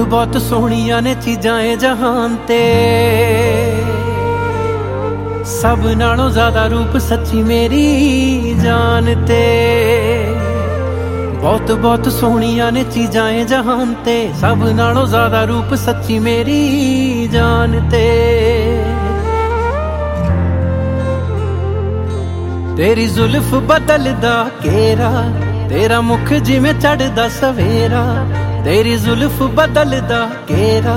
ਬਹੁਤ ਸੋਹਣੀਆਂ ਨੇ ਚੀਜ਼ਾਂ ਏ ਜਹਾਨ ਤੇ। ਸਭ ਨਾਲੋਂ ਜ਼ਿਆਦਾ ਰੂਪ ਸੱਚੀ ਮੇਰੀ ਜਾਨ ਤੇ। ਬਹੁਤ ਬਹੁਤ ਸੋਹਣੀਆਂ ਨੇ ਚੀਜ਼ਾਂ ਏ ਜਹਾਨ ਤੇ। ਸਭ ਨਾਲੋਂ ਜ਼ਿਆਦਾ ਰੂਪ ਸੱਚੀ ਮੇਰੀ ਜਾਨ ਤੇ। ਤੇਰੀ ਜ਼ੁਲਫ ਬਦਲਦਾ ਕੇਰਾ ਤੇਰਾ ਮੁਖ ਜਿਵੇਂ ਚੜਦਾ ਸਵੇਰਾ। ਤੇਰੀ ਜ਼ੁਲਫ ਬਦਲਦਾ ਕੇਰਾ,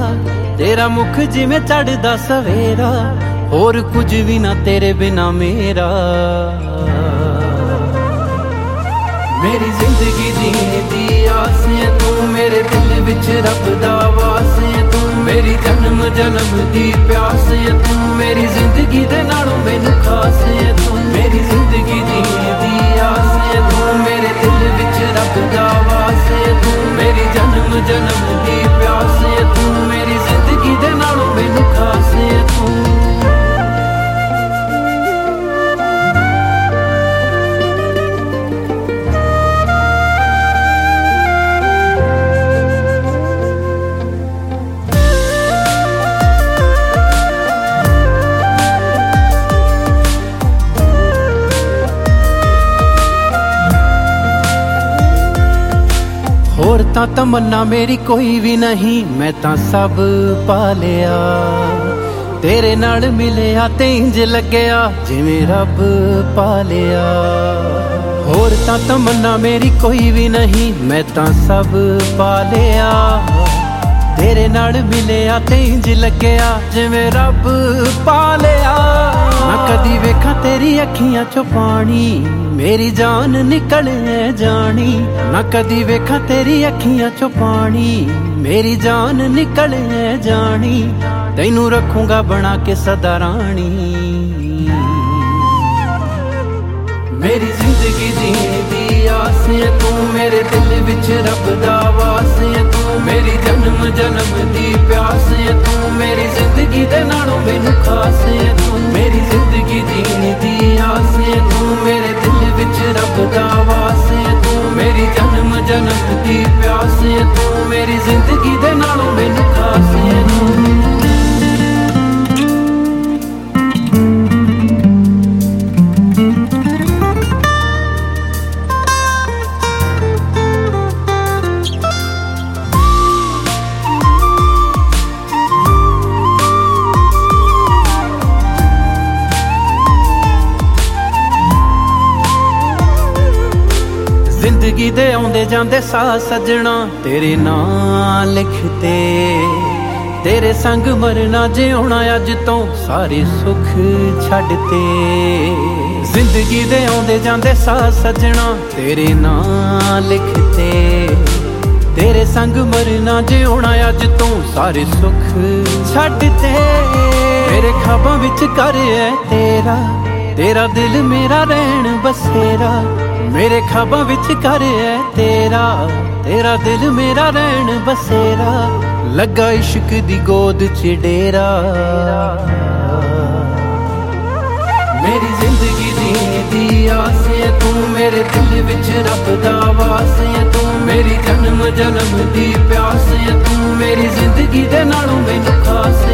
ਤੇਰਾ ਮੁਖ ਜਿਵੇਂ ਚੜਦਾ ਸਵੇਰਾ, ਹੋਰ ਕੁਝ ਵੀ ਨਾ ਤੇਰੇ ਬਿਨਾ ਮੇਰਾ। ਮੇਰੀ ਜ਼ਿੰਦਗੀ ਜੀਣ ਦੀ ਆਸ ਹੈ, ਤੂੰ ਮੇਰੇ ਦਿਲ ਵਿੱਚ ਰੱਬ ਦਾ ਵਾਸ ਹੈ, ਤੂੰ ਮੇਰੀ ਜਨਮ ਜਨਮ ਦੀ ਪਿਆਸ ਹੈ, ਤੂੰ ਮੇਰੀ ਜ਼ਿੰਦਗੀ ਦੇ ਨਾਲੋਂ ਮੈਨੂੰ ਖਾਸ ਹੈ, ਤੂੰ ਮੇਰੀ ਜ਼ਿੰਦਗੀ ਜੀਣ ਦੀ ਆਸ ਹੈ, ਤੂੰ ਮੇਰੇ ਦਿਲ ਵਿੱਚ ਰੱਬ ਦਾ ਜਨਮ ਜਨਮ ਤਾਂ ਤਮੰਨਾ ਮੇਰੀ ਕੋਈ ਵੀ ਨਹੀਂ, ਮੈਂ ਤਾਂ ਸਭ ਪਾ ਲਿਆ ਤੇਰੇ ਨਾਲ ਮਿਲਿਆ ਤੇ ਇੰਜ ਲੱਗਿਆ, ਜਿਵੇਂ ਰੱਬ ਪਾ ਲਿਆ ਹੋਰ ਤਾਂ ਤਮੰਨਾ ਮੇਰੀ ਕੋਈ ਵੀ ਨਹੀਂ, ਮੈਂ ਤਾਂ ਸਭ ਪਾ ਲਿਆ ਤੇਰੇ ਨਾਲ ਮਿਲਿਆ ਤੇ ਇੰਜ ਲੱਗਿਆ, ਜਿਵੇਂ ਰੱਬ ਪਾ ਲਿਆ ਕਦੀ ਵੇਖਾਂ ਤੇਰੀ ਅੱਖੀਆਂ ਚੋਂ ਪਾਣੀ, ਮੇਰੀ ਜਾਨ ਨਿਕਲੇ ਜਾਣੀ। ਨਾ ਕਦੀ ਵੇਖਾਂ ਤੇਰੀ ਅੱਖੀਆਂ ਚੋਂ ਪਾਣੀ, ਮੇਰੀ ਜਾਨ ਨਿਕਲੇ ਜਾਣੀ। ਤੈਨੂੰ ਰੱਖੂੰਗਾ ਬਣਾ ਕੇ ਸਦਾ ਰਾਣੀ। ਮੇਰੀ ਜ਼ਿੰਦਗੀ ਜੀਣ ਦੀ ਆਸ ਹੈ ਤੂੰ ਮੇਰੇ ਦਿਲ ਵਿੱਚ ਰੱਬ ਦਾ ਵਾਸ ਹੈ ਤੂੰ ਮੇਰੀ ਜਨਮ ਜਨਮ ਦੀ ਪਿਆਸ ਹੈ ਤੂੰ ਮੇਰੀ ਜ਼ਿੰਦਗੀ ਦੇ ਨਾਲੋਂ ਮੈਨੂੰ ਖਾਸ ਹੈ ਜ਼ਿੰਦਗੀ ਦੇ ਆਉਂਦੇ ਜਾਂਦੇ ਸਾਹ ਸੱਜਣਾ, ਤੇਰੇ ਨਾਂ ਲਿਖਤੇ। ਤੇਰੇ ਸੰਗ ਮਰਨਾ ਜਿਉਣਾ ਅੱਜ ਤੋਂ ਸਾਰੇ ਸੁੱਖ ਛੱਡਤੇ। ਜ਼ਿੰਦਗੀ ਦੇ ਆਉਂਦੇ ਜਾਂਦੇ ਸਾਹ ਸੱਜਣਾ, ਤੇਰੇ ਨਾਂ ਲਿਖਤੇ। ਤੇਰੇ ਸੰਗ ਮਰਨਾ ਜਿਉਣਾ ਅੱਜ ਤੋਂ ਸਾਰੇ ਸੁੱਖ ਛੱਡਤੇ। ਮੇਰੇ ਖਾਬਾਂ ਵਿੱਚ ਕਰ ਐ ਤੇਰਾ। ਤੇਰਾ ਦਿਲ ਮੇਰਾ ਰਹਿਣ ਬਸੇਰਾ, ਮੇਰੇ ਖਾਬਾਂ ਵਿੱਚ ਕਰ ਐ ਤੇਰਾ। ਤੇਰਾ ਦਿਲ ਮੇਰਾ ਰਹਿਣ ਬਸੇਰਾ, ਲੱਗਾ ਇਸ਼ਕ ਦੀ ਗੋਦ 'ਚ ਡੇਰਾ। ਮੇਰੀ ਜ਼ਿੰਦਗੀ ਦੀ ਦੀ ਆਸ ਹੈ ਤੂੰ ਮੇਰੇ ਦਿਲ ਵਿੱਚ ਰੱਬ ਦਾ ਵਾਸ ਹੈ ਤੂੰ ਮੇਰੀ ਜਨਮ ਜਨਮ ਦੀ ਪਿਆਸ ਹੈ ਤੂੰ ਮੇਰੀ ਜ਼ਿੰਦਗੀ ਦੇ ਨਾਲੋਂ ਮੈਨੂੰ ਖਾਸ